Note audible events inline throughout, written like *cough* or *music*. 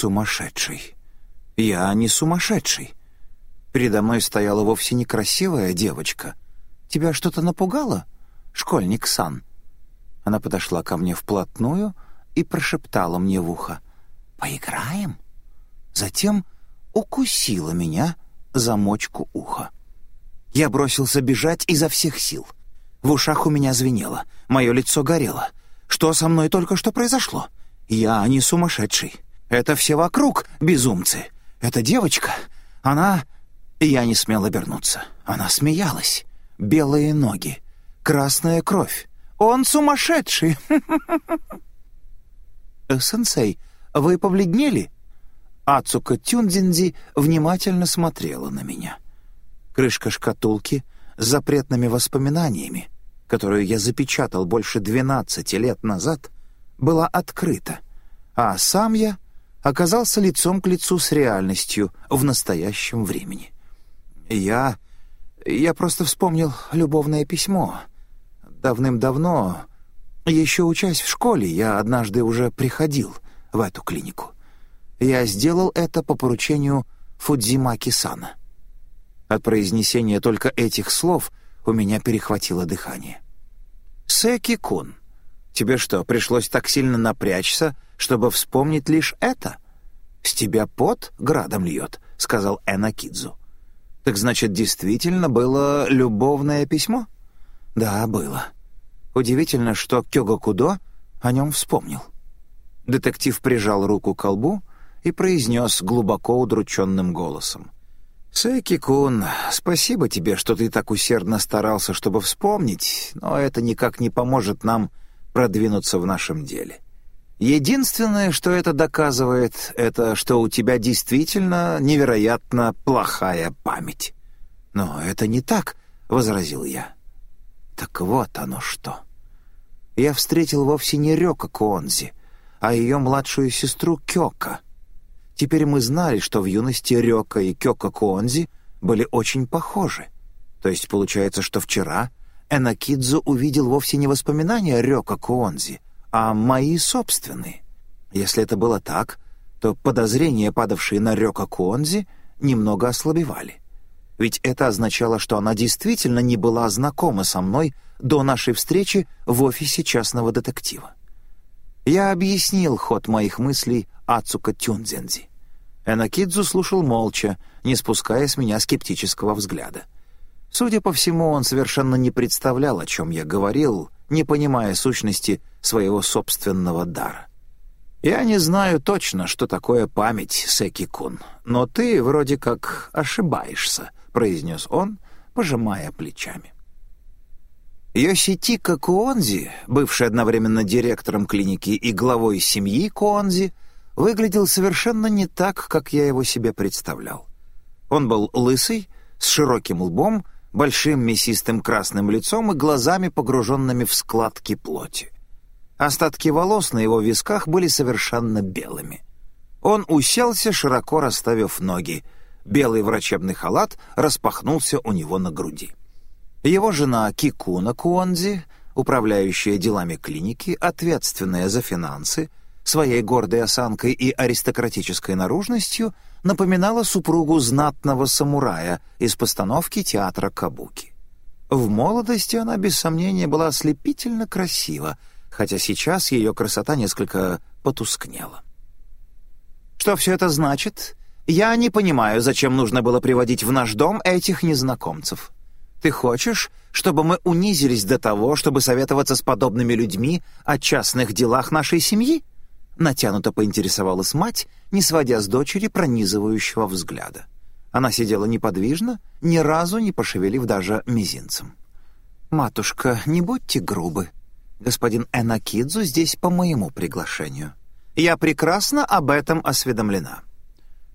сумасшедший. Я не сумасшедший. Передо мной стояла вовсе некрасивая девочка. Тебя что-то напугало, школьник Сан?» Она подошла ко мне вплотную и прошептала мне в ухо. «Поиграем?» Затем укусила меня за мочку уха. Я бросился бежать изо всех сил. В ушах у меня звенело, мое лицо горело. Что со мной только что произошло? Я не сумасшедший. Это все вокруг безумцы. Эта девочка, она... Я не смел обернуться. Она смеялась. Белые ноги, красная кровь. Он сумасшедший. *laughs* «Сенсей, вы побледнели?» Ацука Тюндзинзи внимательно смотрела на меня. Крышка шкатулки с запретными воспоминаниями, которую я запечатал больше двенадцати лет назад, была открыта, а сам я оказался лицом к лицу с реальностью в настоящем времени. Я... я просто вспомнил любовное письмо. Давным-давно, еще учась в школе, я однажды уже приходил в эту клинику. Я сделал это по поручению Фудзимаки-сана. От произнесения только этих слов у меня перехватило дыхание. «Секи-кун, тебе что, пришлось так сильно напрячься, чтобы вспомнить лишь это? С тебя пот градом льет», — сказал Энакидзу. «Так значит, действительно было любовное письмо?» «Да, было. Удивительно, что Кёгакудо о нем вспомнил». Детектив прижал руку к колбу и произнес глубоко удрученным голосом. «Сэки-кун, спасибо тебе, что ты так усердно старался, чтобы вспомнить, но это никак не поможет нам продвинуться в нашем деле. Единственное, что это доказывает, это что у тебя действительно невероятно плохая память». «Но это не так», — возразил я. «Так вот оно что. Я встретил вовсе не Рёка Куонзи, а ее младшую сестру Кёка». Теперь мы знали, что в юности Рёка и Кёка Куонзи были очень похожи. То есть получается, что вчера Энакидзу увидел вовсе не воспоминания Рёка Куонзи, а мои собственные. Если это было так, то подозрения, падавшие на Рёка Куонзи, немного ослабевали. Ведь это означало, что она действительно не была знакома со мной до нашей встречи в офисе частного детектива. Я объяснил ход моих мыслей Ацука Тюнзензи. Энакидзу слушал молча, не спуская с меня скептического взгляда. Судя по всему, он совершенно не представлял, о чем я говорил, не понимая сущности своего собственного дара. «Я не знаю точно, что такое память, Секи-кун, но ты вроде как ошибаешься», — произнес он, пожимая плечами. Йоситика Куонзи, бывший одновременно директором клиники и главой семьи Куонзи, выглядел совершенно не так, как я его себе представлял. Он был лысый, с широким лбом, большим мясистым красным лицом и глазами, погруженными в складки плоти. Остатки волос на его висках были совершенно белыми. Он уселся, широко расставив ноги. Белый врачебный халат распахнулся у него на груди. Его жена Кикуна Куонзи, управляющая делами клиники, ответственная за финансы, своей гордой осанкой и аристократической наружностью напоминала супругу знатного самурая из постановки театра Кабуки. В молодости она, без сомнения, была ослепительно красива, хотя сейчас ее красота несколько потускнела. «Что все это значит? Я не понимаю, зачем нужно было приводить в наш дом этих незнакомцев. Ты хочешь, чтобы мы унизились до того, чтобы советоваться с подобными людьми о частных делах нашей семьи?» Натянуто поинтересовалась мать, не сводя с дочери пронизывающего взгляда. Она сидела неподвижно, ни разу не пошевелив даже мизинцем. «Матушка, не будьте грубы. Господин Энакидзу здесь по моему приглашению. Я прекрасно об этом осведомлена».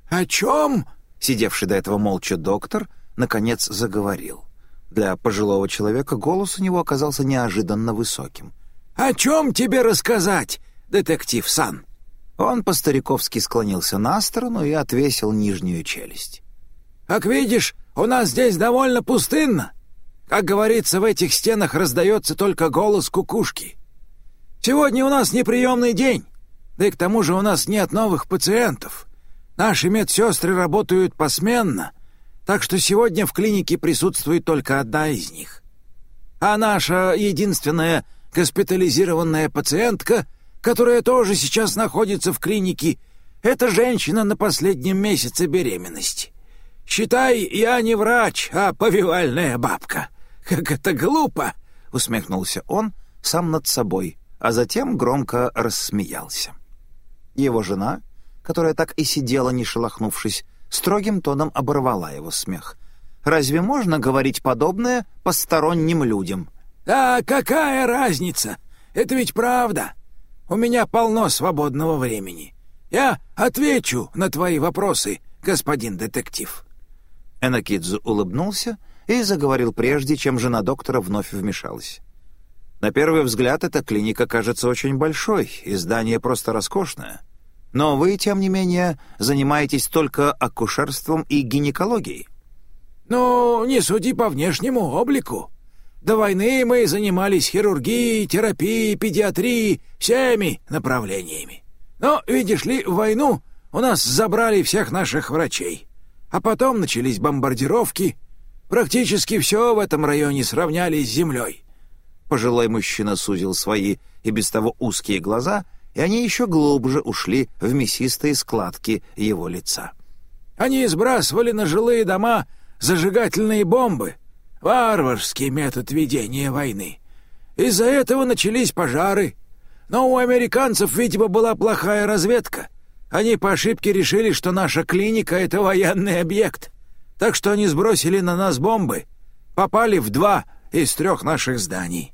«О чем?» — сидевший до этого молча доктор, наконец заговорил. Для пожилого человека голос у него оказался неожиданно высоким. «О чем тебе рассказать? детектив Сан?» Он по-стариковски склонился на сторону и отвесил нижнюю челюсть. «Как видишь, у нас здесь довольно пустынно. Как говорится, в этих стенах раздается только голос кукушки. Сегодня у нас неприемный день. Да и к тому же у нас нет новых пациентов. Наши медсестры работают посменно, так что сегодня в клинике присутствует только одна из них. А наша единственная госпитализированная пациентка, которая тоже сейчас находится в клинике, это женщина на последнем месяце беременности. Считай, я не врач, а повивальная бабка. Как это глупо!» — усмехнулся он сам над собой, а затем громко рассмеялся. Его жена, которая так и сидела, не шелохнувшись, строгим тоном оборвала его смех. «Разве можно говорить подобное посторонним людям?» «Да какая разница? Это ведь правда. У меня полно свободного времени. Я отвечу на твои вопросы, господин детектив». Энакидзу улыбнулся и заговорил прежде, чем жена доктора вновь вмешалась. На первый взгляд эта клиника кажется очень большой, и здание просто роскошное. Но вы, тем не менее, занимаетесь только акушерством и гинекологией. «Ну, не суди по внешнему облику. До войны мы занимались хирургией, терапией, педиатрией, всеми направлениями. Но, видишь ли, в войну у нас забрали всех наших врачей. А потом начались бомбардировки. Практически все в этом районе сравняли с землей. Пожилой мужчина сузил свои и без того узкие глаза, и они еще глубже ушли в мясистые складки его лица. Они сбрасывали на жилые дома зажигательные бомбы. Варварский метод ведения войны. Из-за этого начались пожары. Но у американцев, видимо, была плохая разведка. Они по ошибке решили, что наша клиника — это военный объект. Так что они сбросили на нас бомбы. Попали в два из трех наших зданий.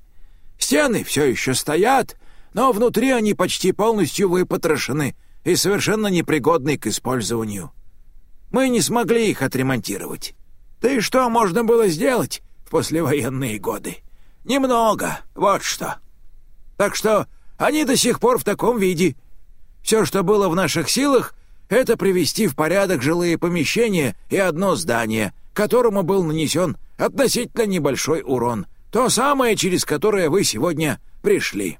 Стены все еще стоят, но внутри они почти полностью выпотрошены и совершенно непригодны к использованию. Мы не смогли их отремонтировать. Да и что можно было сделать в послевоенные годы? Немного, вот что. Так что они до сих пор в таком виде. Все, что было в наших силах, это привести в порядок жилые помещения и одно здание, которому был нанесен относительно небольшой урон — то самое, через которое вы сегодня пришли».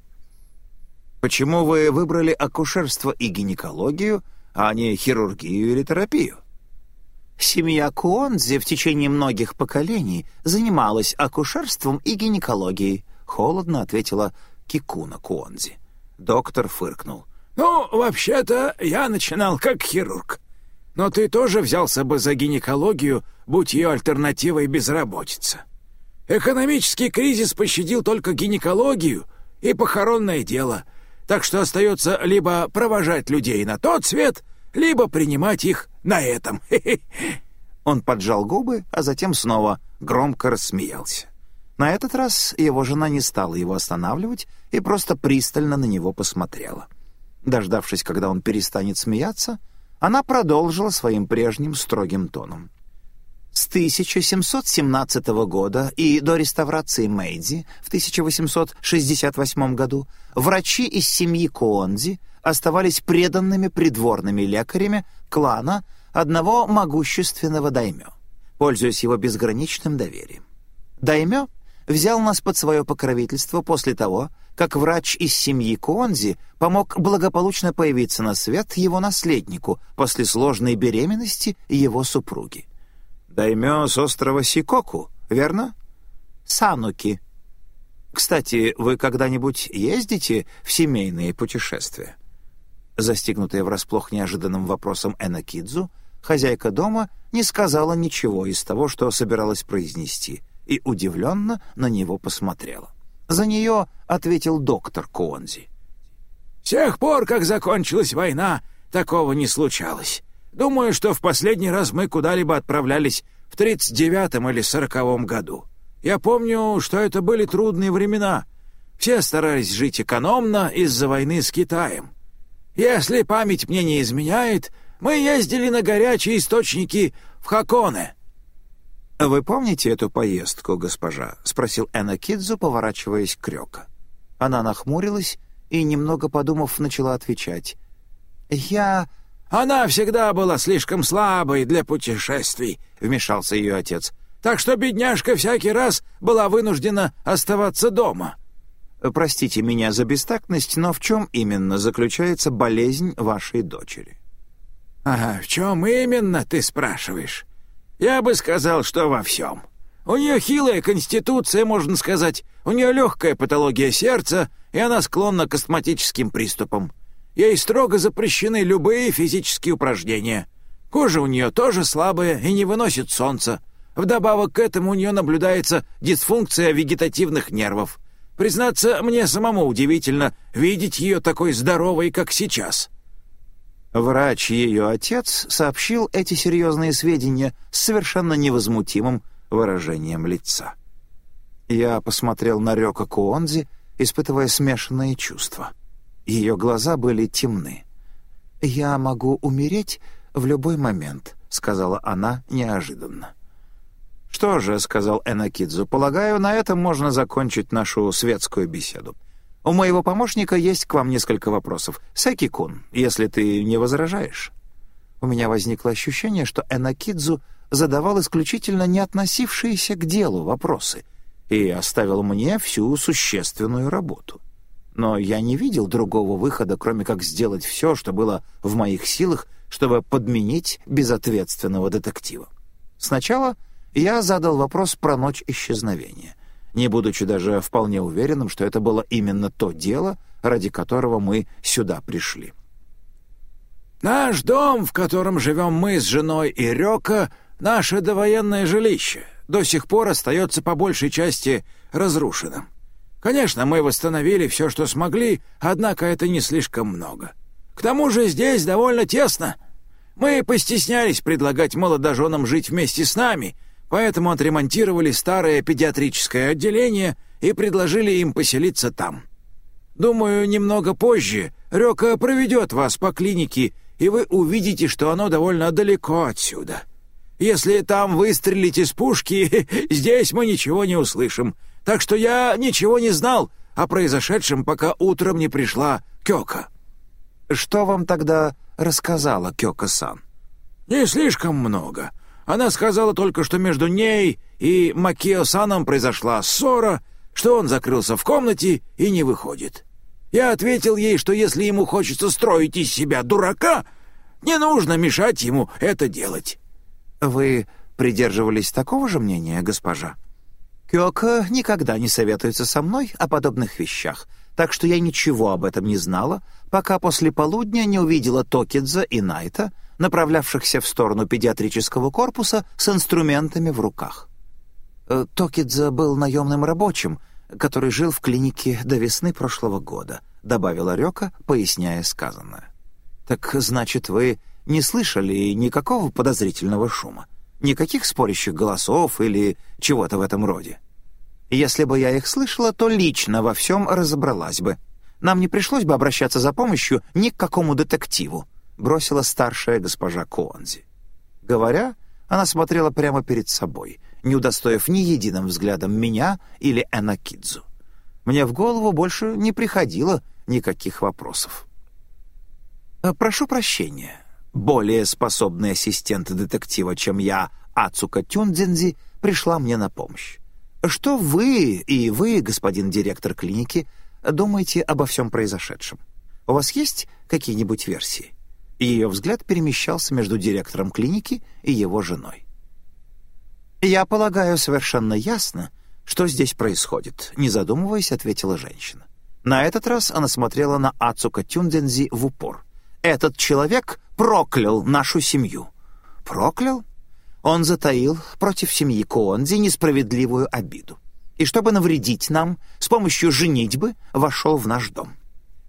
«Почему вы выбрали акушерство и гинекологию, а не хирургию или терапию?» Семья Куонзи в течение многих поколений занималась акушерством и гинекологией, холодно ответила Кикуна Куонзи. Доктор фыркнул. «Ну, вообще-то, я начинал как хирург. Но ты тоже взялся бы за гинекологию, будь ее альтернативой безработица. Экономический кризис пощадил только гинекологию и похоронное дело, так что остается либо провожать людей на тот свет, либо принимать их на этом. *laughs* Он поджал губы, а затем снова громко рассмеялся. На этот раз его жена не стала его останавливать и просто пристально на него посмотрела. Дождавшись, когда он перестанет смеяться, она продолжила своим прежним строгим тоном. С 1717 года и до реставрации Мэйдзи в 1868 году врачи из семьи Коонзи оставались преданными придворными лекарями клана одного могущественного даймё, пользуясь его безграничным доверием. Даймё взял нас под свое покровительство после того, как врач из семьи Куонзи помог благополучно появиться на свет его наследнику после сложной беременности его супруги. Даймё с острова Сикоку, верно? Сануки. Кстати, вы когда-нибудь ездите в семейные путешествия? Застигнутая врасплох неожиданным вопросом Энакидзу, хозяйка дома не сказала ничего из того, что собиралась произнести, и удивленно на него посмотрела. За нее ответил доктор Куонзи. «С тех пор, как закончилась война, такого не случалось. Думаю, что в последний раз мы куда-либо отправлялись в 39-м или 40-м году. Я помню, что это были трудные времена. Все старались жить экономно из-за войны с Китаем. Если память мне не изменяет, мы ездили на горячие источники в Хаконе». «Вы помните эту поездку, госпожа?» — спросил Энна Кидзу, поворачиваясь к Рёка. Она нахмурилась и, немного подумав, начала отвечать. «Я «Она всегда была слишком слабой для путешествий», — вмешался ее отец. «Так что бедняжка всякий раз была вынуждена оставаться дома». Простите меня за бестактность, но в чем именно заключается болезнь вашей дочери?» «Ага, в чем именно, ты спрашиваешь? Я бы сказал, что во всем. У нее хилая конституция, можно сказать, у нее легкая патология сердца, и она склонна к астматическим приступам. Ей строго запрещены любые физические упражнения. Кожа у нее тоже слабая и не выносит солнца. Вдобавок к этому у нее наблюдается дисфункция вегетативных нервов. Признаться, мне самому удивительно видеть ее такой здоровой, как сейчас». Врач, ее отец, сообщил эти серьезные сведения с совершенно невозмутимым выражением лица. Я посмотрел на Рёка Куонзи, испытывая смешанные чувства. Ее глаза были темны. «Я могу умереть в любой момент», — сказала она неожиданно. «Что же», — сказал Энакидзу, — «полагаю, на этом можно закончить нашу светскую беседу. У моего помощника есть к вам несколько вопросов. Секи-кун, если ты не возражаешь». У меня возникло ощущение, что Энакидзу задавал исключительно не относившиеся к делу вопросы и оставил мне всю существенную работу. Но я не видел другого выхода, кроме как сделать все, что было в моих силах, чтобы подменить безответственного детектива. Сначала я задал вопрос про ночь исчезновения не будучи даже вполне уверенным, что это было именно то дело, ради которого мы сюда пришли. «Наш дом, в котором живем мы с женой и Рёка, наше довоенное жилище, до сих пор остается по большей части разрушенным. Конечно, мы восстановили все, что смогли, однако это не слишком много. К тому же здесь довольно тесно. Мы постеснялись предлагать молодоженам жить вместе с нами — Поэтому отремонтировали старое педиатрическое отделение и предложили им поселиться там. Думаю, немного позже Рёка проведет вас по клинике, и вы увидите, что оно довольно далеко отсюда. Если там выстрелить из пушки, *laughs* здесь мы ничего не услышим. Так что я ничего не знал о произошедшем, пока утром не пришла Кёка». «Что вам тогда рассказала Кёка-сан?» «Не слишком много. Она сказала только, что между ней и Макио-саном произошла ссора, что он закрылся в комнате и не выходит. Я ответил ей, что если ему хочется строить из себя дурака, не нужно мешать ему это делать. Вы придерживались такого же мнения, госпожа? Кёка никогда не советуется со мной о подобных вещах, так что я ничего об этом не знала, пока после полудня не увидела Токидза и Найта, направлявшихся в сторону педиатрического корпуса с инструментами в руках. Э, Токидзе был наемным рабочим, который жил в клинике до весны прошлого года, добавила Рёка, поясняя сказанное. «Так, значит, вы не слышали никакого подозрительного шума? Никаких спорящих голосов или чего-то в этом роде? Если бы я их слышала, то лично во всем разобралась бы. Нам не пришлось бы обращаться за помощью ни к какому детективу бросила старшая госпожа Коанзи. Говоря, она смотрела прямо перед собой, не удостоив ни единым взглядом меня или Энакидзу. Мне в голову больше не приходило никаких вопросов. «Э, «Прошу прощения. Более способный ассистент детектива, чем я, Ацука Тюндзензи, пришла мне на помощь. Что вы и вы, господин директор клиники, думаете обо всем произошедшем? У вас есть какие-нибудь версии?» Ее взгляд перемещался между директором клиники и его женой. «Я полагаю, совершенно ясно, что здесь происходит», — не задумываясь, ответила женщина. На этот раз она смотрела на Ацука Тюндензи в упор. «Этот человек проклял нашу семью». «Проклял?» Он затаил против семьи Коонзи несправедливую обиду. И чтобы навредить нам, с помощью женитьбы вошел в наш дом.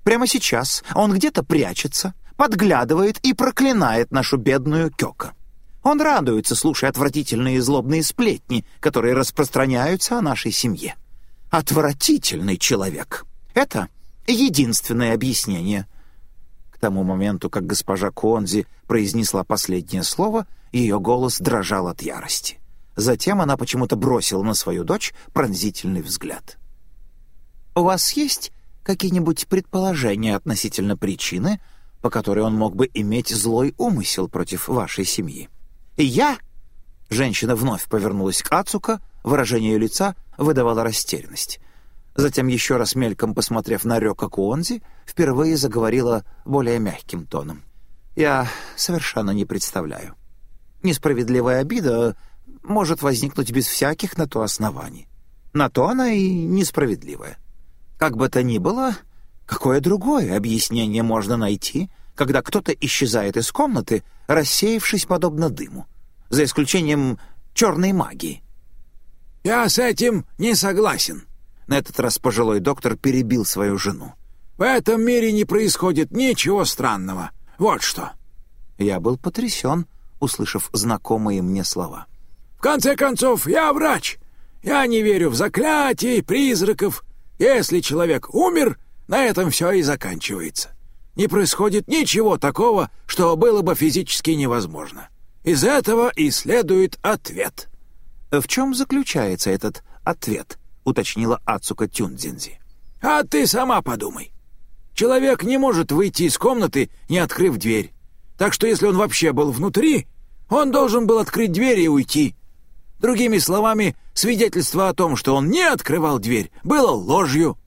Прямо сейчас он где-то прячется, подглядывает и проклинает нашу бедную Кёка. Он радуется, слушая отвратительные и злобные сплетни, которые распространяются о нашей семье. Отвратительный человек. Это единственное объяснение. К тому моменту, как госпожа Конзи произнесла последнее слово, ее голос дрожал от ярости. Затем она почему-то бросила на свою дочь пронзительный взгляд. «У вас есть какие-нибудь предположения относительно причины, по которой он мог бы иметь злой умысел против вашей семьи. Я...» Женщина вновь повернулась к Ацука, выражение лица выдавало растерянность. Затем, еще раз мельком посмотрев на Рёка Куонзи, впервые заговорила более мягким тоном. «Я совершенно не представляю. Несправедливая обида может возникнуть без всяких на то оснований. На то она и несправедливая. Как бы то ни было, какое другое объяснение можно найти, когда кто-то исчезает из комнаты, рассеявшись подобно дыму, за исключением черной магии?» «Я с этим не согласен», на этот раз пожилой доктор перебил свою жену. «В этом мире не происходит ничего странного. Вот что». Я был потрясен, услышав знакомые мне слова. «В конце концов, я врач. Я не верю в заклятия призраков. Если человек умер, на этом все и заканчивается. Не происходит ничего такого, что было бы физически невозможно. Из этого и следует ответ». «В чем заключается этот ответ?» — уточнила Ацука Тюндзинзи. «А ты сама подумай. Человек не может выйти из комнаты, не открыв дверь. Так что если он вообще был внутри, он должен был открыть дверь и уйти. Другими словами, свидетельство о том, что он не открывал дверь, было ложью.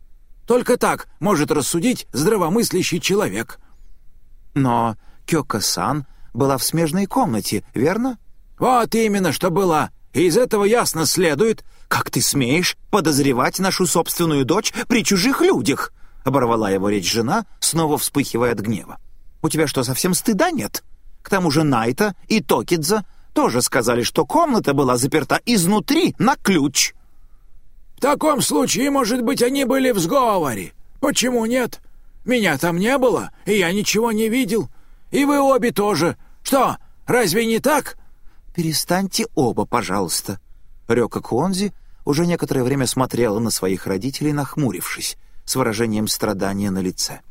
Только так может рассудить здравомыслящий человек». «Но Кёка-сан была в смежной комнате, верно?» «Вот именно, что была. И из этого ясно следует, «Как ты смеешь подозревать нашу собственную дочь при чужих людях?» — оборвала его речь жена, снова вспыхивая от гнева. «У тебя что, совсем стыда нет? К тому же Найта и Токидза тоже сказали, что комната была заперта изнутри на ключ». «В таком случае, может быть, они были в сговоре. Почему нет? Меня там не было, и я ничего не видел. И вы обе тоже. Что, разве не так?» «Перестаньте оба, пожалуйста», Рёка Куонзи уже некоторое время смотрела на своих родителей, нахмурившись, с выражением страдания на лице.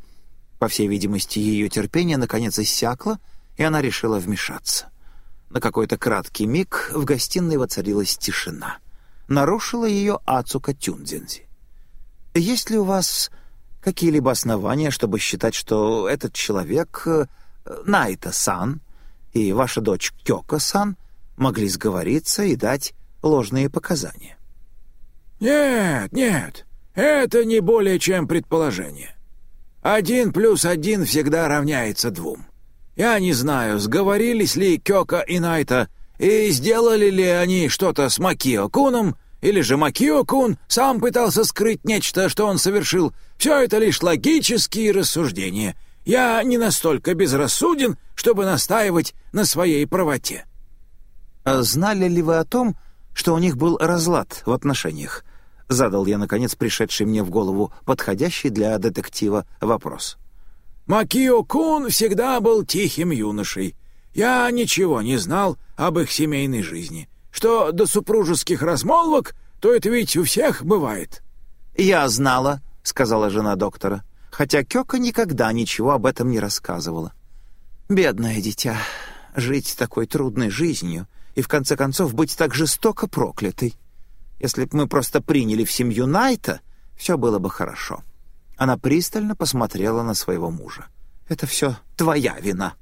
По всей видимости, ее терпение наконец иссякло, и она решила вмешаться. На какой-то краткий миг в гостиной воцарилась тишина. Нарушила ее Ацука Тюндзинзи. «Есть ли у вас какие-либо основания, чтобы считать, что этот человек, э, Найта-сан, и ваша дочь Кёка-сан могли сговориться и дать ложные показания. «Нет, нет, это не более чем предположение. Один плюс один всегда равняется двум. Я не знаю, сговорились ли Кёка и Найта, и сделали ли они что-то с Макио-куном, или же Макио-кун сам пытался скрыть нечто, что он совершил. Все это лишь логические рассуждения. Я не настолько безрассуден, чтобы настаивать на своей правоте». А знали ли вы о том, что у них был разлад в отношениях. Задал я, наконец, пришедший мне в голову подходящий для детектива вопрос. «Макио-кун всегда был тихим юношей. Я ничего не знал об их семейной жизни. Что до супружеских размолвок, то это ведь у всех бывает». «Я знала», — сказала жена доктора, хотя Кёка никогда ничего об этом не рассказывала. «Бедное дитя, жить такой трудной жизнью и в конце концов быть так жестоко проклятой. Если б мы просто приняли в семью Найта, все было бы хорошо». Она пристально посмотрела на своего мужа. «Это все твоя вина».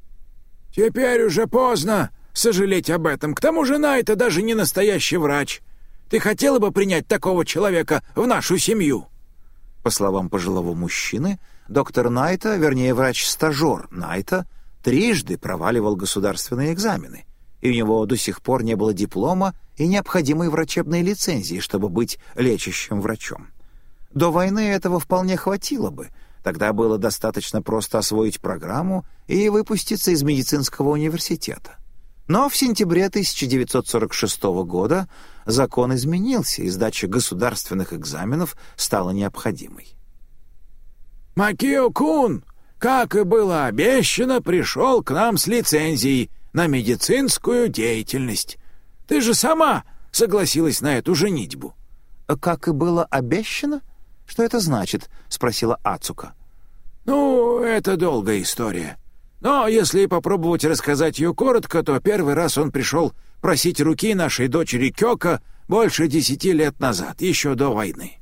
«Теперь уже поздно сожалеть об этом. К тому же Найта даже не настоящий врач. Ты хотела бы принять такого человека в нашу семью?» По словам пожилого мужчины, доктор Найта, вернее врач-стажер Найта, трижды проваливал государственные экзамены и у него до сих пор не было диплома и необходимой врачебной лицензии, чтобы быть лечащим врачом. До войны этого вполне хватило бы. Тогда было достаточно просто освоить программу и выпуститься из медицинского университета. Но в сентябре 1946 года закон изменился, и сдача государственных экзаменов стала необходимой. «Макио-кун, как и было обещано, пришел к нам с лицензией», на медицинскую деятельность. Ты же сама согласилась на эту женитьбу». «Как и было обещано? Что это значит?» — спросила Ацука. «Ну, это долгая история. Но если попробовать рассказать ее коротко, то первый раз он пришел просить руки нашей дочери Кёка больше десяти лет назад, еще до войны».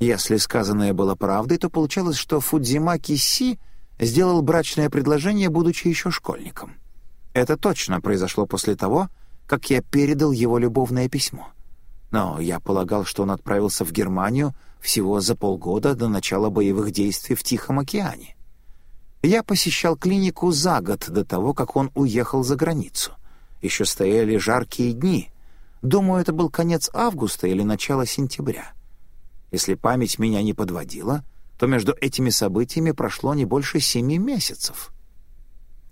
Если сказанное было правдой, то получалось, что Фудзимаки Си сделал брачное предложение, будучи еще школьником. Это точно произошло после того, как я передал его любовное письмо. Но я полагал, что он отправился в Германию всего за полгода до начала боевых действий в Тихом океане. Я посещал клинику за год до того, как он уехал за границу. Еще стояли жаркие дни. Думаю, это был конец августа или начало сентября. Если память меня не подводила, то между этими событиями прошло не больше семи месяцев.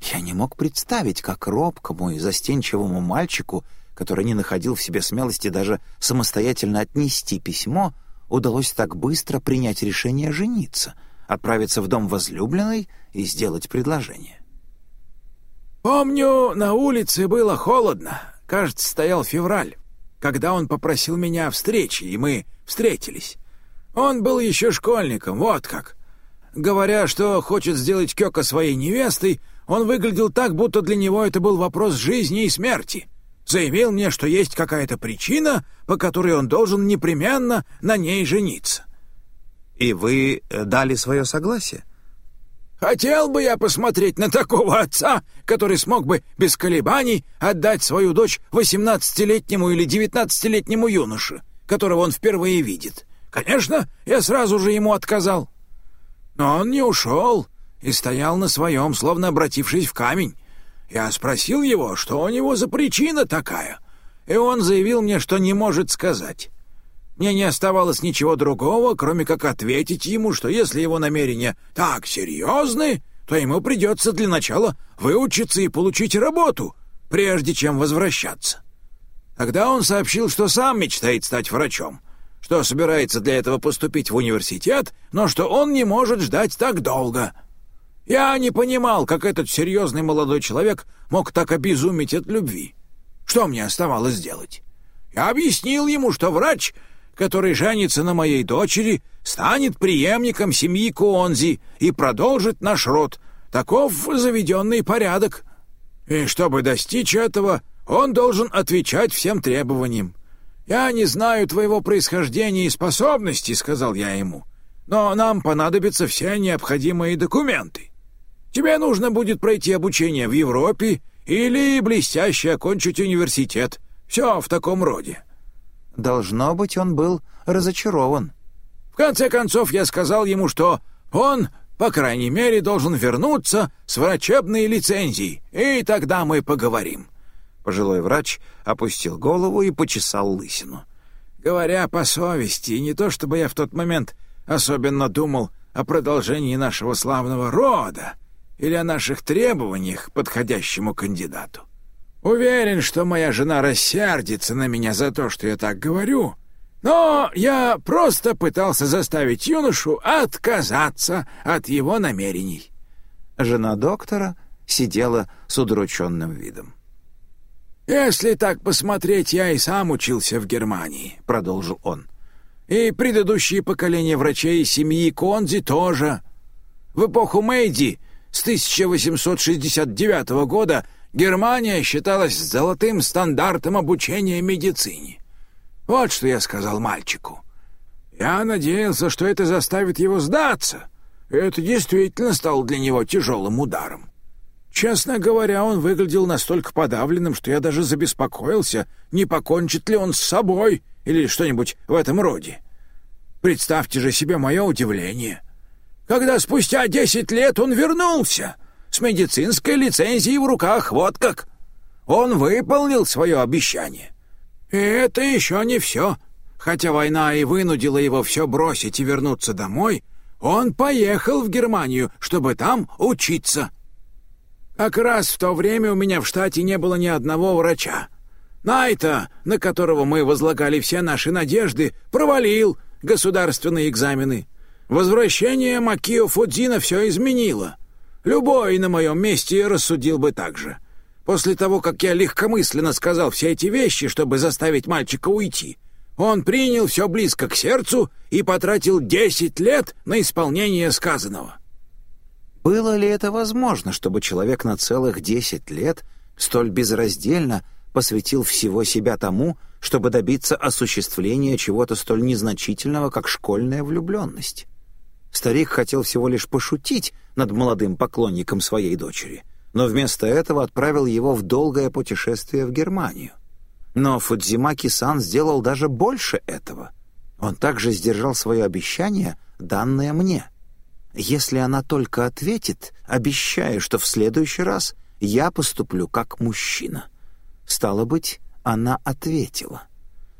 Я не мог представить, как робкому и застенчивому мальчику, который не находил в себе смелости даже самостоятельно отнести письмо, удалось так быстро принять решение жениться — отправиться в дом возлюбленной и сделать предложение. «Помню, на улице было холодно. Кажется, стоял февраль, когда он попросил меня о встрече, и мы встретились. Он был еще школьником, вот как. Говоря, что хочет сделать Кёка своей невестой, он выглядел так, будто для него это был вопрос жизни и смерти. Заявил мне, что есть какая-то причина, по которой он должен непременно на ней жениться. «И вы э, дали свое согласие?» «Хотел бы я посмотреть на такого отца, который смог бы без колебаний отдать свою дочь восемнадцатилетнему или девятнадцатилетнему юноше, которого он впервые видит. Конечно, я сразу же ему отказал. Но он не ушел и стоял на своем, словно обратившись в камень. Я спросил его, что у него за причина такая, и он заявил мне, что не может сказать». Мне не оставалось ничего другого, кроме как ответить ему, что если его намерения так серьезны, то ему придется для начала выучиться и получить работу, прежде чем возвращаться. Тогда он сообщил, что сам мечтает стать врачом, что собирается для этого поступить в университет, но что он не может ждать так долго. Я не понимал, как этот серьезный молодой человек мог так обезуметь от любви. Что мне оставалось делать? Я объяснил ему, что врач который женится на моей дочери, станет преемником семьи Куонзи и продолжит наш род. Таков заведенный порядок. И чтобы достичь этого, он должен отвечать всем требованиям. «Я не знаю твоего происхождения и способностей», — сказал я ему, «но нам понадобятся все необходимые документы. Тебе нужно будет пройти обучение в Европе или блестяще окончить университет. Все в таком роде. Должно быть, он был разочарован. В конце концов, я сказал ему, что он, по крайней мере, должен вернуться с врачебной лицензией, и тогда мы поговорим. Пожилой врач опустил голову и почесал лысину. Говоря по совести, не то чтобы я в тот момент особенно думал о продолжении нашего славного рода или о наших требованиях к подходящему кандидату. Уверен, что моя жена рассердится на меня за то, что я так говорю, но я просто пытался заставить юношу отказаться от его намерений». Жена доктора сидела с удрученным видом. «Если так посмотреть, я и сам учился в Германии», — продолжил он. «И предыдущие поколения врачей семьи Конзи тоже. В эпоху Мэйди с 1869 года Германия считалась золотым стандартом обучения медицине. Вот что я сказал мальчику. Я надеялся, что это заставит его сдаться. Это действительно стало для него тяжелым ударом. Честно говоря, он выглядел настолько подавленным, что я даже забеспокоился, не покончит ли он с собой или что-нибудь в этом роде. Представьте же себе мое удивление. Когда спустя десять лет он вернулся — с медицинской лицензией в руках, вот как. Он выполнил свое обещание. И это еще не все. Хотя война и вынудила его все бросить и вернуться домой, он поехал в Германию, чтобы там учиться. Как раз в то время у меня в штате не было ни одного врача. Найта, на которого мы возлагали все наши надежды, провалил государственные экзамены. Возвращение Макио Фудзина все изменило. Любой на моем месте рассудил бы так же. После того, как я легкомысленно сказал все эти вещи, чтобы заставить мальчика уйти, он принял все близко к сердцу и потратил десять лет на исполнение сказанного. Было ли это возможно, чтобы человек на целых десять лет столь безраздельно посвятил всего себя тому, чтобы добиться осуществления чего-то столь незначительного, как школьная влюбленность? Старик хотел всего лишь пошутить над молодым поклонником своей дочери, но вместо этого отправил его в долгое путешествие в Германию. Но Фудзимаки-сан сделал даже больше этого. Он также сдержал свое обещание, данное мне. Если она только ответит, обещая, что в следующий раз я поступлю как мужчина. Стало быть, она ответила.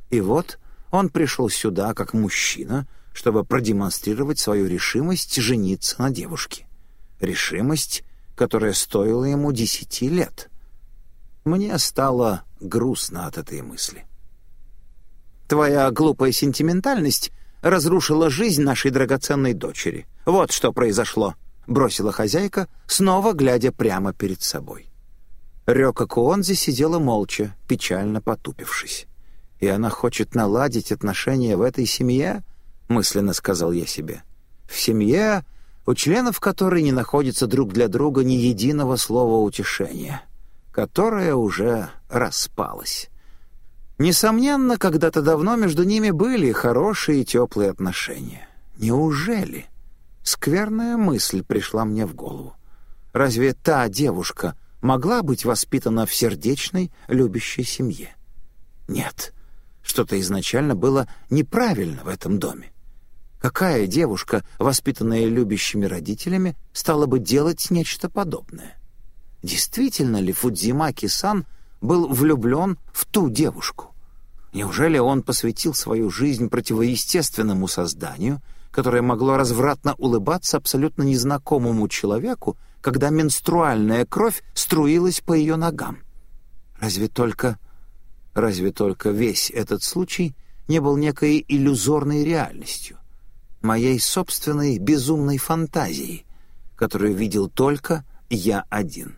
И вот он пришел сюда как мужчина, чтобы продемонстрировать свою решимость жениться на девушке. Решимость, которая стоила ему десяти лет. Мне стало грустно от этой мысли. Твоя глупая сентиментальность разрушила жизнь нашей драгоценной дочери. Вот что произошло», — бросила хозяйка, снова глядя прямо перед собой. Рёка Куонзи сидела молча, печально потупившись. «И она хочет наладить отношения в этой семье?» — мысленно сказал я себе. «В семье, у членов которой не находится друг для друга ни единого слова утешения, которая уже распалась». Несомненно, когда-то давно между ними были хорошие и теплые отношения. Неужели? Скверная мысль пришла мне в голову. Разве та девушка могла быть воспитана в сердечной, любящей семье? Нет, что-то изначально было неправильно в этом доме. Какая девушка, воспитанная любящими родителями, стала бы делать нечто подобное? Действительно ли Фудзимаки-сан был влюблен в ту девушку. Неужели он посвятил свою жизнь противоестественному созданию, которое могло развратно улыбаться абсолютно незнакомому человеку, когда менструальная кровь струилась по ее ногам? Разве только... Разве только весь этот случай не был некой иллюзорной реальностью, моей собственной безумной фантазией, которую видел только я один?»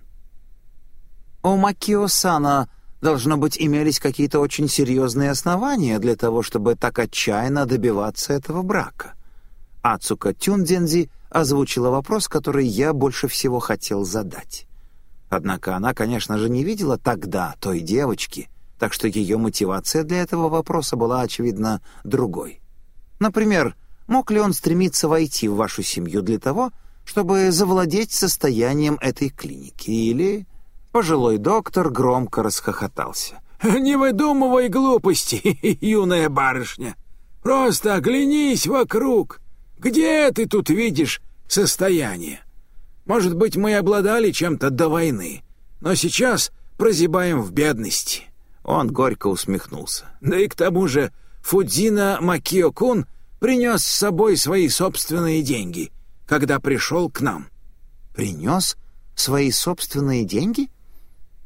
У Макио-сана, должно быть, имелись какие-то очень серьезные основания для того, чтобы так отчаянно добиваться этого брака. Ацука Тюндензи озвучила вопрос, который я больше всего хотел задать. Однако она, конечно же, не видела тогда той девочки, так что ее мотивация для этого вопроса была, очевидно, другой. Например, мог ли он стремиться войти в вашу семью для того, чтобы завладеть состоянием этой клиники, или Пожилой доктор громко расхохотался. «Не выдумывай глупости, *laughs* юная барышня. Просто оглянись вокруг. Где ты тут видишь состояние? Может быть, мы обладали чем-то до войны, но сейчас прозябаем в бедности». Он горько усмехнулся. «Да и к тому же Фудзина Макио-кун принес с собой свои собственные деньги, когда пришел к нам». «Принес свои собственные деньги?»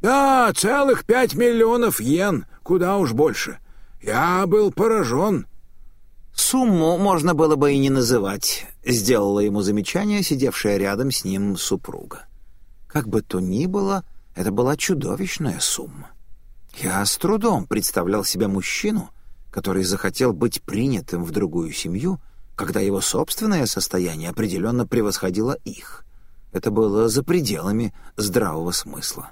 «Да, целых пять миллионов йен, куда уж больше. Я был поражен». «Сумму можно было бы и не называть», — сделала ему замечание сидевшая рядом с ним супруга. Как бы то ни было, это была чудовищная сумма. Я с трудом представлял себе мужчину, который захотел быть принятым в другую семью, когда его собственное состояние определенно превосходило их. Это было за пределами здравого смысла.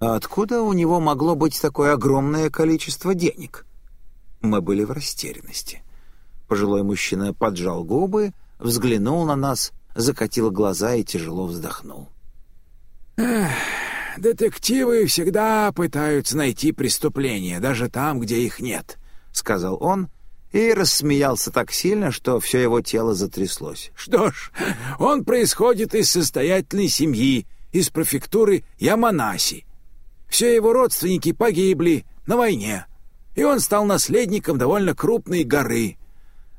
А откуда у него могло быть такое огромное количество денег? Мы были в растерянности. Пожилой мужчина поджал губы, взглянул на нас, закатил глаза и тяжело вздохнул. «Эх, детективы всегда пытаются найти преступления, даже там, где их нет», — сказал он, и рассмеялся так сильно, что все его тело затряслось. «Что ж, он происходит из состоятельной семьи, из префектуры Яманаси, все его родственники погибли на войне, и он стал наследником довольно крупной горы.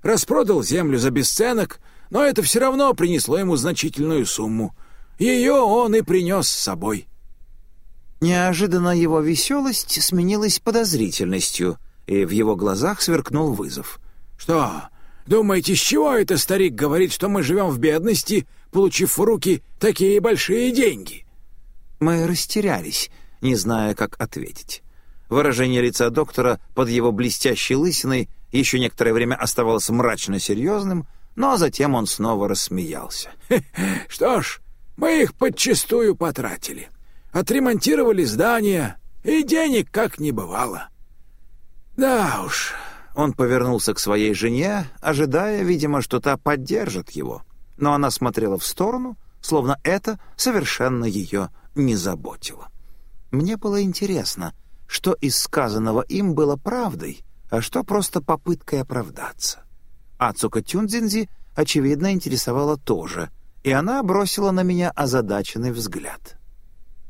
Распродал землю за бесценок, но это все равно принесло ему значительную сумму. Ее он и принес с собой. Неожиданно его веселость сменилась подозрительностью, и в его глазах сверкнул вызов. «Что, думаете, с чего это старик говорит, что мы живем в бедности, получив в руки такие большие деньги?» Мы растерялись — не зная, как ответить. Выражение лица доктора под его блестящей лысиной еще некоторое время оставалось мрачно серьезным, но затем он снова рассмеялся. *laughs* «Что ж, мы их подчистую потратили. Отремонтировали здание, и денег как не бывало». «Да уж...» Он повернулся к своей жене, ожидая, видимо, что та поддержит его. Но она смотрела в сторону, словно это совершенно ее не заботило. Мне было интересно, что из сказанного им было правдой, а что просто попыткой оправдаться. Ацука Тюнзинзи, очевидно, интересовала тоже, и она бросила на меня озадаченный взгляд.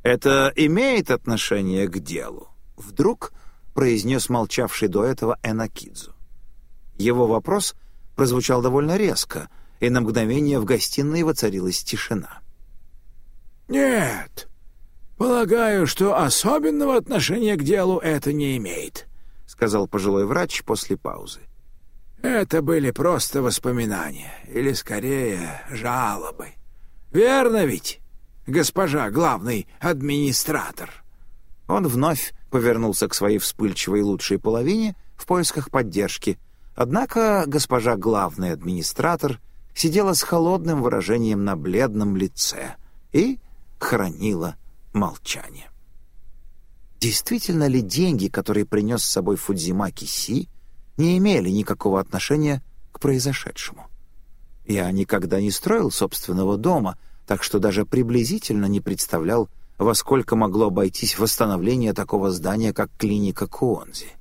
«Это имеет отношение к делу?» Вдруг произнес молчавший до этого Энакидзу. Его вопрос прозвучал довольно резко, и на мгновение в гостиной воцарилась тишина. «Нет, полагаю, что особенного отношения к делу это не имеет», — сказал пожилой врач после паузы. «Это были просто воспоминания, или, скорее, жалобы. Верно ведь, госпожа главный администратор?» Он вновь повернулся к своей вспыльчивой лучшей половине в поисках поддержки, однако госпожа главный администратор сидела с холодным выражением на бледном лице и хранила молчание. Действительно ли деньги, которые принес с собой Фудзимаки Си, не имели никакого отношения к произошедшему? Я никогда не строил собственного дома, так что даже приблизительно не представлял, во сколько могло обойтись восстановление такого здания, как клиника Куонзи.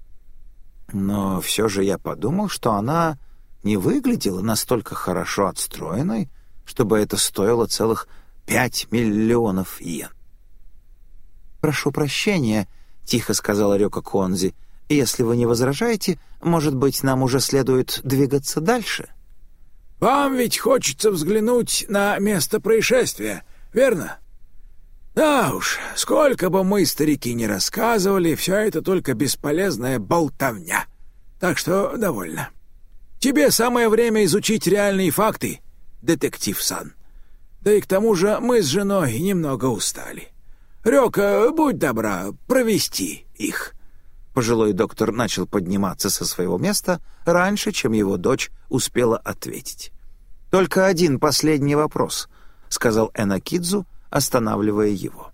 Но все же я подумал, что она не выглядела настолько хорошо отстроенной, чтобы это стоило целых Пять миллионов йен. «Прошу прощения», — тихо сказала Рёка Конзи. «Если вы не возражаете, может быть, нам уже следует двигаться дальше?» «Вам ведь хочется взглянуть на место происшествия, верно?» «Да уж, сколько бы мы, старики, не рассказывали, все это только бесполезная болтовня. Так что довольно. Тебе самое время изучить реальные факты, детектив Сан». Да и к тому же мы с женой немного устали. Рёка, будь добра, провести их». Пожилой доктор начал подниматься со своего места раньше, чем его дочь успела ответить. «Только один последний вопрос», — сказал Энакидзу, останавливая его.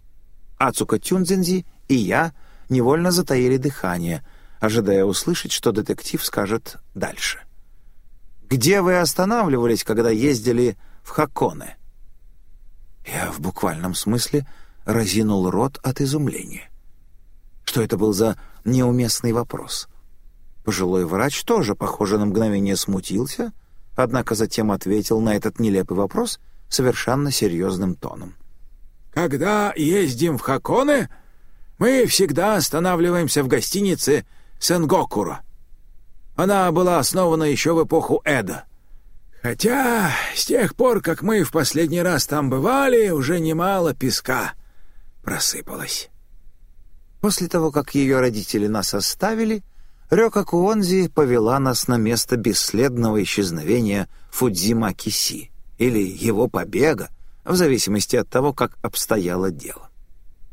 Ацука Тюнзензи и я невольно затаили дыхание, ожидая услышать, что детектив скажет дальше. «Где вы останавливались, когда ездили в Хаконе?» Я в буквальном смысле разинул рот от изумления. Что это был за неуместный вопрос? Пожилой врач тоже, похоже, на мгновение смутился, однако затем ответил на этот нелепый вопрос совершенно серьезным тоном. «Когда ездим в Хаконе, мы всегда останавливаемся в гостинице Сенгокура. Она была основана еще в эпоху Эда. Хотя с тех пор, как мы в последний раз там бывали, уже немало песка просыпалось. После того, как ее родители нас оставили, Рёка Куонзи повела нас на место бесследного исчезновения Фудзима Киси или его побега, в зависимости от того, как обстояло дело.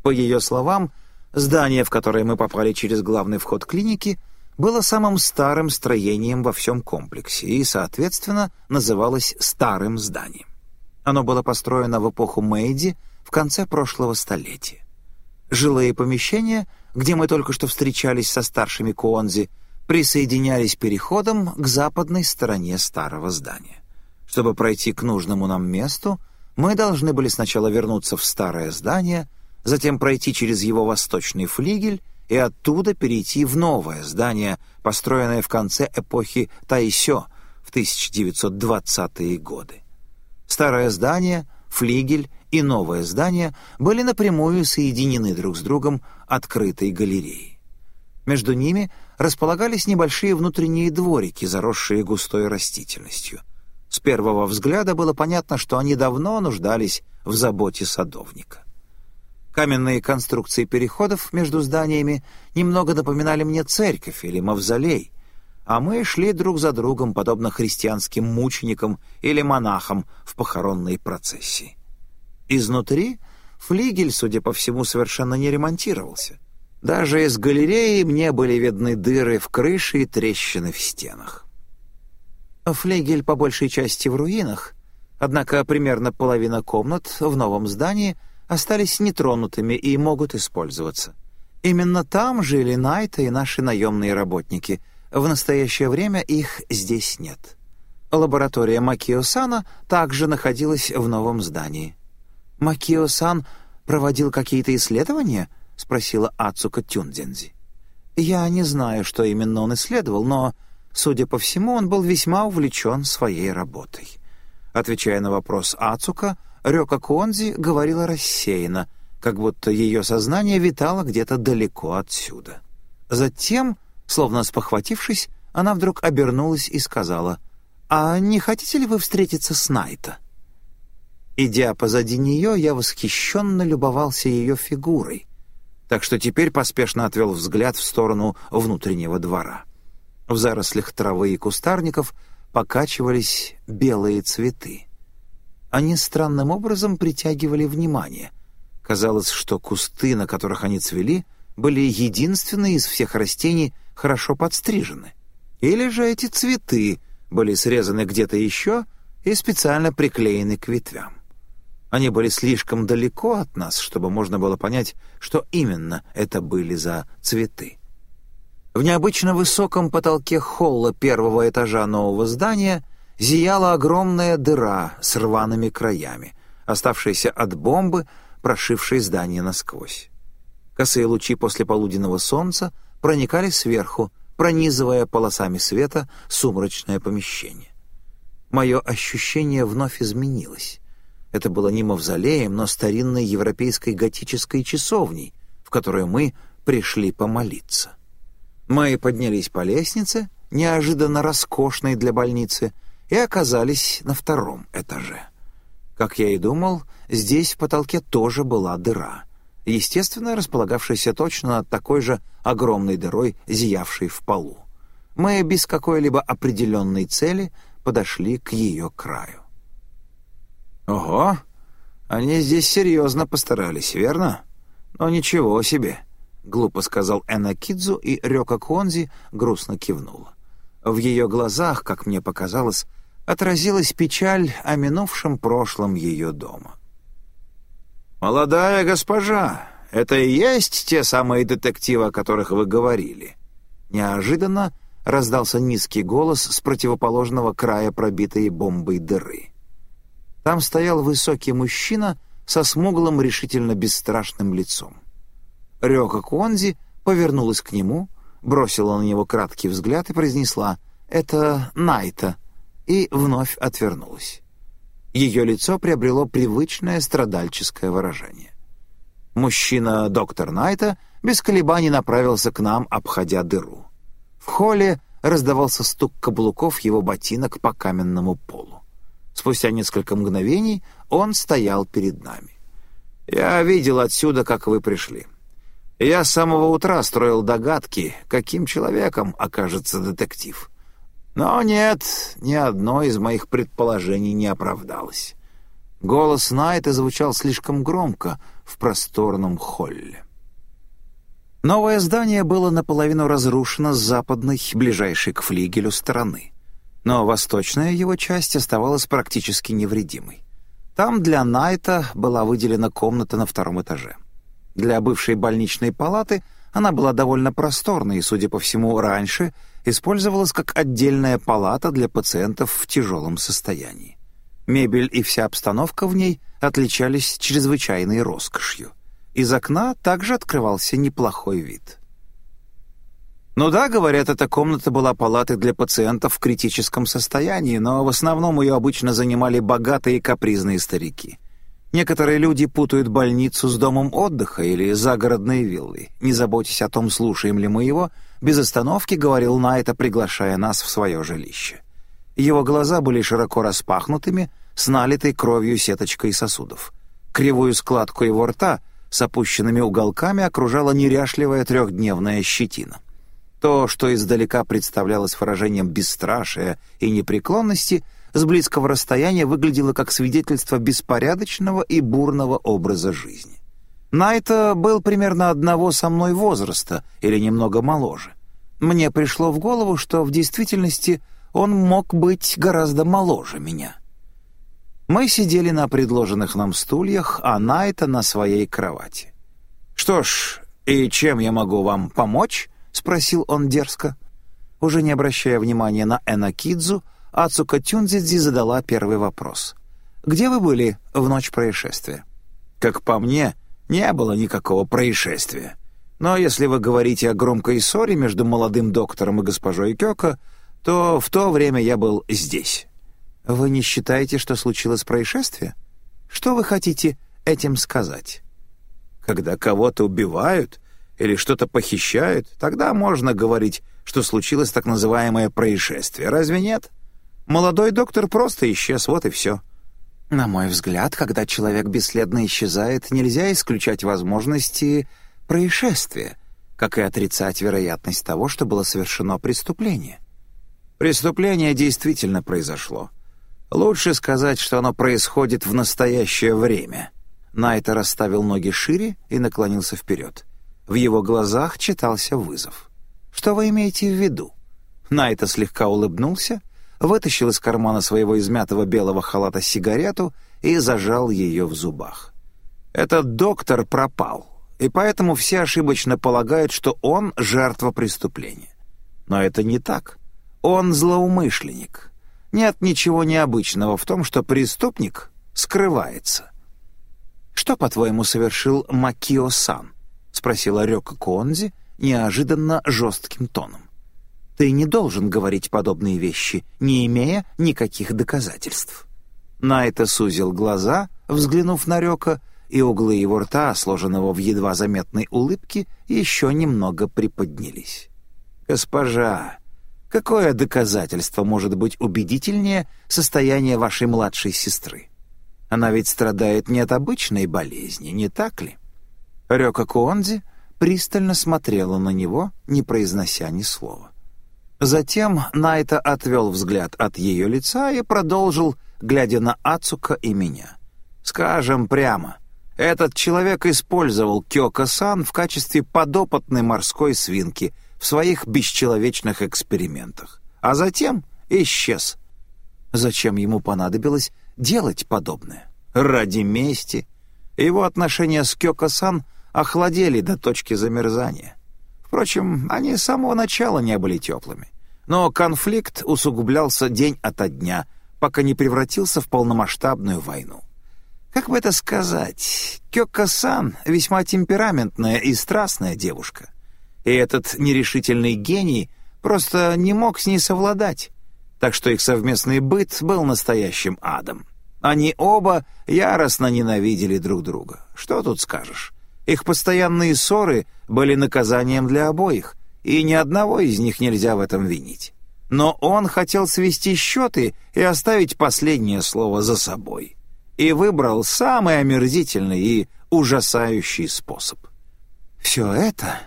По ее словам, здание, в которое мы попали через главный вход клиники — было самым старым строением во всем комплексе и, соответственно, называлось «старым зданием». Оно было построено в эпоху Мэйди в конце прошлого столетия. Жилые помещения, где мы только что встречались со старшими Куонзи, присоединялись переходом к западной стороне старого здания. Чтобы пройти к нужному нам месту, мы должны были сначала вернуться в старое здание, затем пройти через его восточный флигель и оттуда перейти в новое здание, построенное в конце эпохи Тайсё в 1920-е годы. Старое здание, флигель и новое здание были напрямую соединены друг с другом открытой галереей. Между ними располагались небольшие внутренние дворики, заросшие густой растительностью. С первого взгляда было понятно, что они давно нуждались в заботе садовника. Каменные конструкции переходов между зданиями немного напоминали мне церковь или мавзолей, а мы шли друг за другом, подобно христианским мученикам или монахам в похоронной процессии. Изнутри флигель, судя по всему, совершенно не ремонтировался. Даже из галереи мне были видны дыры в крыше и трещины в стенах. Флигель по большей части в руинах, однако примерно половина комнат в новом здании — остались нетронутыми и могут использоваться. Именно там жили Найта и наши наемные работники. В настоящее время их здесь нет. Лаборатория Макио-сана также находилась в новом здании. «Макио-сан проводил какие-то исследования?» — спросила Ацука Тюндзензи. Я не знаю, что именно он исследовал, но, судя по всему, он был весьма увлечен своей работой. Отвечая на вопрос Ацука, Рёка Куонзи говорила рассеянно, как будто ее сознание витало где-то далеко отсюда. Затем, словно спохватившись, она вдруг обернулась и сказала, «А не хотите ли вы встретиться с Найта?» Идя позади нее, я восхищенно любовался ее фигурой, так что теперь поспешно отвел взгляд в сторону внутреннего двора. В зарослях травы и кустарников покачивались белые цветы. Они странным образом притягивали внимание. Казалось, что кусты, на которых они цвели, были единственные из всех растений хорошо подстрижены. Или же эти цветы были срезаны где-то еще и специально приклеены к ветвям. Они были слишком далеко от нас, чтобы можно было понять, что именно это были за цветы. В необычно высоком потолке холла первого этажа нового здания зияла огромная дыра с рваными краями, оставшаяся от бомбы, прошившей здание насквозь. Косые лучи после полуденного солнца проникали сверху, пронизывая полосами света сумрачное помещение. Мое ощущение вновь изменилось. Это было не мавзолеем, но старинной европейской готической часовней, в которую мы пришли помолиться. Мы поднялись по лестнице, неожиданно роскошной для больницы, и оказались на втором этаже. Как я и думал, здесь в потолке тоже была дыра, естественно, располагавшаяся точно над такой же огромной дырой, зиявшей в полу. Мы без какой-либо определенной цели подошли к ее краю. «Ого! Они здесь серьезно постарались, верно? Но ничего себе!» — глупо сказал Энакидзу, и Рёка Конзи грустно кивнула. В ее глазах, как мне показалось, отразилась печаль о минувшем прошлом ее дома. «Молодая госпожа, это и есть те самые детективы, о которых вы говорили?» Неожиданно раздался низкий голос с противоположного края пробитой бомбой дыры. Там стоял высокий мужчина со смуглым, решительно бесстрашным лицом. Рёка Куонзи повернулась к нему, бросила на него краткий взгляд и произнесла «Это Найта», и вновь отвернулась. Ее лицо приобрело привычное страдальческое выражение. Мужчина, доктор Найта, без колебаний направился к нам, обходя дыру. В холле раздавался стук каблуков его ботинок по каменному полу. Спустя несколько мгновений он стоял перед нами. «Я видел отсюда, как вы пришли. Я с самого утра строил догадки, каким человеком окажется детектив. Но нет, ни одно из моих предположений не оправдалось». Голос Найта звучал слишком громко в просторном холле. Новое здание было наполовину разрушено с западной, ближайшей к флигелю, стороны но восточная его часть оставалась практически невредимой. Там для Найта была выделена комната на втором этаже. Для бывшей больничной палаты она была довольно просторной и, судя по всему, раньше использовалась как отдельная палата для пациентов в тяжелом состоянии. Мебель и вся обстановка в ней отличались чрезвычайной роскошью. Из окна также открывался неплохой вид. Ну да, говорят, эта комната была палатой для пациентов в критическом состоянии, но в основном ее обычно занимали богатые и капризные старики. Некоторые люди путают больницу с домом отдыха или загородной виллой. Не заботьтесь о том, слушаем ли мы его, без остановки говорил Найта, приглашая нас в свое жилище. Его глаза были широко распахнутыми, с налитой кровью сеточкой сосудов. Кривую складку его рта с опущенными уголками окружала неряшливая трехдневная щетина. То, что издалека представлялось выражением бесстрашия и непреклонности, с близкого расстояния выглядело как свидетельство беспорядочного и бурного образа жизни. Найта был примерно одного со мной возраста или немного моложе. Мне пришло в голову, что в действительности он мог быть гораздо моложе меня. Мы сидели на предложенных нам стульях, а Найта на своей кровати. «Что ж, и чем я могу вам помочь?» — спросил он дерзко. Уже не обращая внимания на Энакидзу, Ацука Тюнзидзи задала первый вопрос. «Где вы были в ночь происшествия?» «Как по мне, не было никакого происшествия. Но если вы говорите о громкой ссоре между молодым доктором и госпожой Кёка, то в то время я был здесь. Вы не считаете, что случилось происшествие? Что вы хотите этим сказать? Когда кого-то убивают или что-то похищают, тогда можно говорить, что случилось так называемое происшествие. Разве нет? Молодой доктор просто исчез, вот и все. На мой взгляд, когда человек бесследно исчезает, нельзя исключать возможности происшествия, как и отрицать вероятность того, что было совершено преступление. Преступление действительно произошло. Лучше сказать, что оно происходит в настоящее время. Найта расставил ноги шире и наклонился вперед. В его глазах читался вызов. «Что вы имеете в виду?» Найта слегка улыбнулся — вытащил из кармана своего измятого белого халата сигарету и зажал ее в зубах. Этот доктор пропал, и поэтому все ошибочно полагают, что он жертва преступления. Но это не так. Он злоумышленник. Нет ничего необычного в том, что преступник скрывается. «Что, по-твоему, совершил Макио-сан?» — спросила Рёка Конзи неожиданно жестким тоном. Ты не должен говорить подобные вещи, не имея никаких доказательств». Найта сузил глаза, взглянув на Рёка, и углы его рта, сложенного в едва заметной улыбке, еще немного приподнялись. «Госпожа, какое доказательство может быть убедительнее состояния вашей младшей сестры? Она ведь страдает не от обычной болезни, не так ли?» Рёка Куонзи пристально смотрела на него, не произнося ни слова. Затем Найта отвел взгляд от ее лица и продолжил, глядя на Ацука и меня. «Скажем прямо, этот человек использовал Кёка-сан в качестве подопытной морской свинки в своих бесчеловечных экспериментах, а затем исчез. Зачем ему понадобилось делать подобное? Ради мести. Его отношения с Кёка-сан охладели до точки замерзания. Впрочем, они с самого начала не были теплыми. Но конфликт усугублялся день ото дня, пока не превратился в полномасштабную войну. Как бы это сказать, Кёка-сан весьма темпераментная и страстная девушка. И этот нерешительный гений просто не мог с ней совладать. Так что их совместный быт был настоящим адом. Они оба яростно ненавидели друг друга. Что тут скажешь? Их постоянные ссоры были наказанием для обоих, и ни одного из них нельзя в этом винить. Но он хотел свести счеты и оставить последнее слово за собой. И выбрал самый омерзительный и ужасающий способ. Все это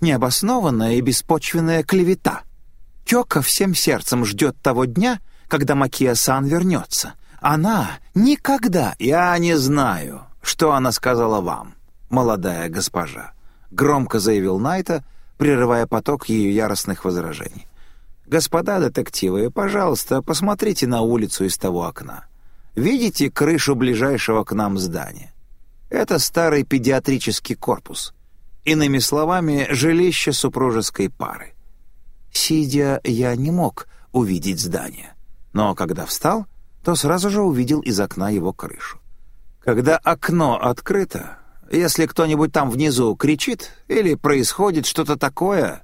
необоснованная и беспочвенная клевета. Кёка всем сердцем ждет того дня, когда Макия-сан вернется. Она никогда... Я не знаю, что она сказала вам, молодая госпожа, громко заявил Найта, прерывая поток ее яростных возражений. «Господа детективы, пожалуйста, посмотрите на улицу из того окна. Видите крышу ближайшего к нам здания? Это старый педиатрический корпус. Иными словами, жилище супружеской пары. Сидя, я не мог увидеть здание. Но когда встал, то сразу же увидел из окна его крышу. Когда окно открыто, если кто-нибудь там внизу кричит или происходит что-то такое,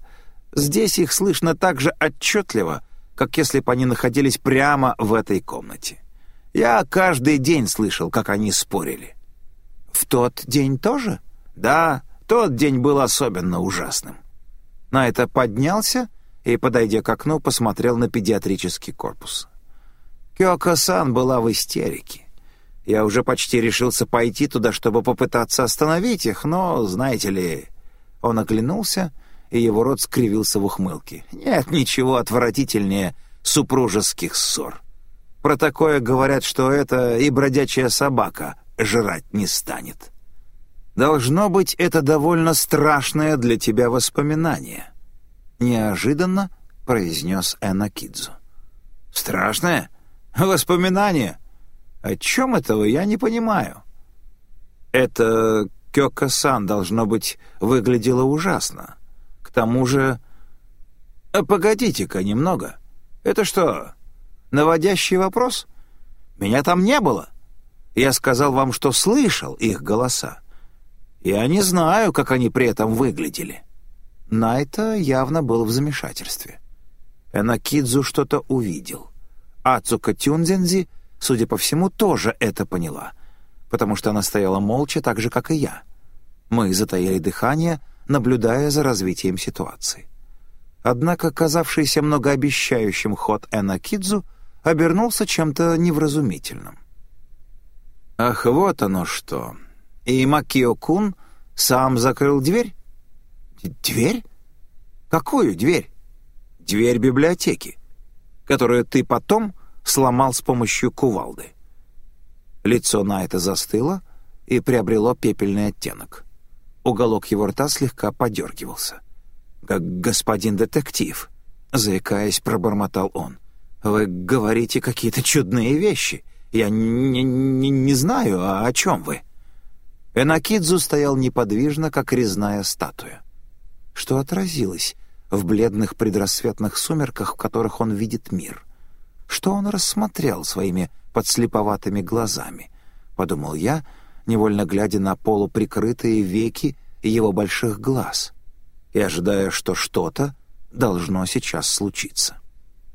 здесь их слышно так же отчетливо, как если бы они находились прямо в этой комнате. Я каждый день слышал, как они спорили. В тот день тоже? Да, тот день был особенно ужасным. На это поднялся и, подойдя к окну, посмотрел на педиатрический корпус. Кёко-сан была в истерике. Я уже почти решился пойти туда, чтобы попытаться остановить их, но, знаете ли...» Он оглянулся, и его рот скривился в ухмылке. «Нет ничего отвратительнее супружеских ссор. Про такое говорят, что это и бродячая собака жрать не станет. Должно быть, это довольно страшное для тебя воспоминание». Неожиданно произнес Энакидзу. «Страшное? Воспоминание?» О чем этого я не понимаю. Это Кёка-сан, должно быть, выглядело ужасно. К тому же... А погодите-ка немного. Это что, наводящий вопрос? Меня там не было. Я сказал вам, что слышал их голоса. Я не знаю, как они при этом выглядели». Найта явно был в замешательстве. Энакидзу что-то увидел. Ацука Тюнзензи, судя по всему, тоже это поняла, потому что она стояла молча, так же, как и я. Мы затаили дыхание, наблюдая за развитием ситуации. Однако казавшийся многообещающим ход Энакидзу обернулся чем-то невразумительным. «Ах, вот оно что! И Макио-кун сам закрыл дверь?» «Дверь? Какую дверь?» «Дверь библиотеки, которую ты потом сломал с помощью кувалды». Лицо Найта застыло и приобрело пепельный оттенок. Уголок его рта слегка подергивался как господин детектив», — заикаясь, пробормотал он. «Вы говорите какие-то чудные вещи. Я не, не, не знаю, а о чем вы». Энакидзу стоял неподвижно, как резная статуя. Что отразилось в бледных предрассветных сумерках, в которых он видит мир? Что он рассмотрел своими подслеповатыми глазами? Подумал я, невольно глядя на полуприкрытые веки его больших глаз и ожидая, что что-то должно сейчас случиться.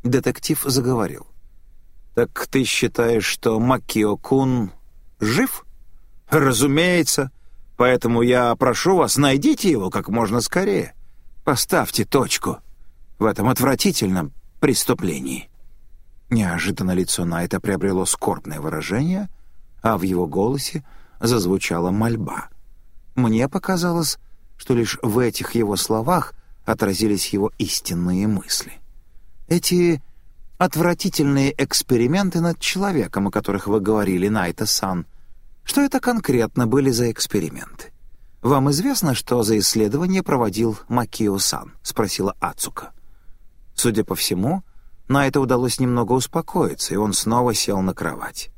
Детектив заговорил. «Так ты считаешь, что Макио-кун жив?» «Разумеется. Поэтому я прошу вас, найдите его как можно скорее. Поставьте точку в этом отвратительном преступлении». Неожиданно лицо Найта приобрело скорбное выражение, а в его голосе зазвучала мольба. Мне показалось, что лишь в этих его словах отразились его истинные мысли. Эти отвратительные эксперименты над человеком, о которых вы говорили, Найта-сан, что это конкретно были за эксперименты? «Вам известно, что за исследование проводил Макио-сан?» — спросила Ацука. Судя по всему, на это удалось немного успокоиться, и он снова сел на кровать.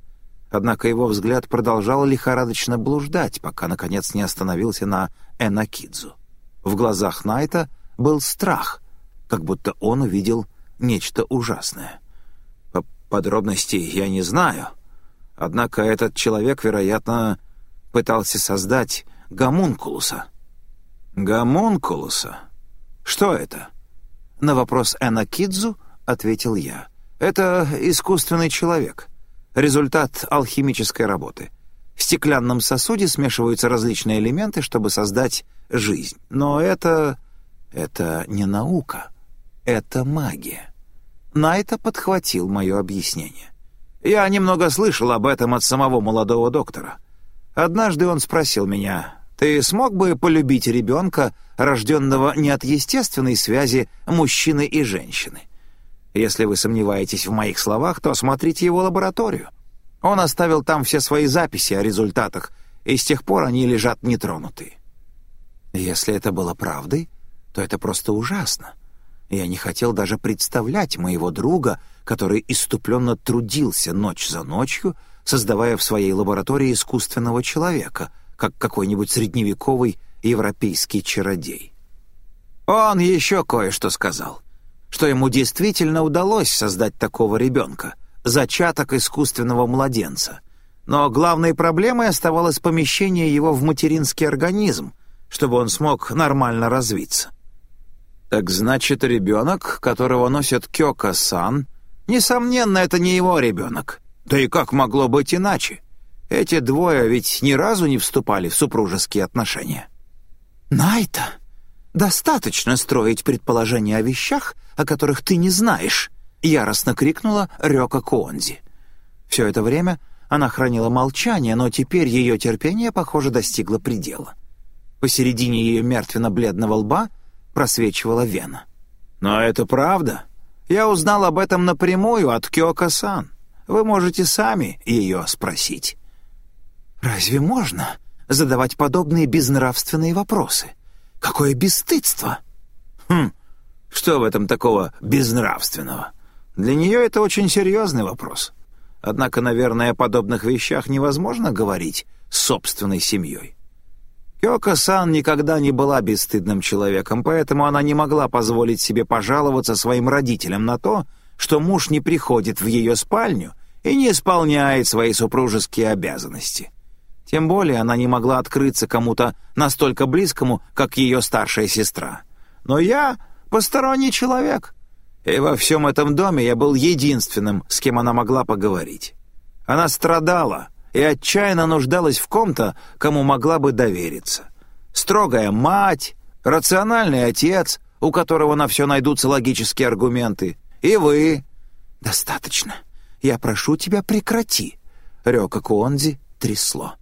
Однако его взгляд продолжал лихорадочно блуждать, пока, наконец, не остановился на Энакидзу. В глазах Найта был страх, как будто он увидел нечто ужасное. По подробностей я не знаю, однако этот человек, вероятно, пытался создать гомункулуса. Гомункулуса? Что это? На вопрос Энакидзу ответил я. Это искусственный человек, результат алхимической работы — в стеклянном сосуде смешиваются различные элементы, чтобы создать жизнь. Но это... это не наука. Это магия. Найта подхватил мое объяснение. Я немного слышал об этом от самого молодого доктора. Однажды он спросил меня, «Ты смог бы полюбить ребенка, рожденного не от естественной связи мужчины и женщины?» Если вы сомневаетесь в моих словах, то осмотрите его лабораторию. Он оставил там все свои записи о результатах, и с тех пор они лежат нетронутые. Если это было правдой, то это просто ужасно. Я не хотел даже представлять моего друга, который иступленно трудился ночь за ночью, создавая в своей лаборатории искусственного человека, как какой-нибудь средневековый европейский чародей. Он еще кое-что сказал, что ему действительно удалось создать такого ребенка — зачаток искусственного младенца. Но главной проблемой оставалось помещение его в материнский организм, чтобы он смог нормально развиться. Так значит, ребенок, которого носит Кёка-сан, несомненно, это не его ребенок. Да и как могло быть иначе? Эти двое ведь ни разу не вступали в супружеские отношения. «Найта, достаточно строить предположения о вещах, о которых ты не знаешь», Яростно крикнула Рёка Куонзи. Все это время она хранила молчание, но теперь ее терпение, похоже, достигло предела. Посередине ее мертвенно-бледного лба просвечивала вена. «Но это правда. Я узнал об этом напрямую от Кёка-сан. Вы можете сами ее спросить». «Разве можно задавать подобные безнравственные вопросы? Какое бесстыдство!» «Хм, что в этом такого безнравственного?» Для нее это очень серьезный вопрос. Однако, наверное, о подобных вещах невозможно говорить с собственной семьей. Кёка-сан никогда не была бесстыдным человеком, поэтому она не могла позволить себе пожаловаться своим родителям на то, что муж не приходит в ее спальню и не исполняет свои супружеские обязанности. Тем более она не могла открыться кому-то настолько близкому, как ее старшая сестра. Но я посторонний человек, и во всем этом доме я был единственным, с кем она могла поговорить. Она страдала и отчаянно нуждалась в ком-то, кому могла бы довериться. Строгая мать, рациональный отец, у которого на все найдутся логические аргументы, и вы. «Достаточно. Я прошу тебя, прекрати». Рёка Куонзи трясло.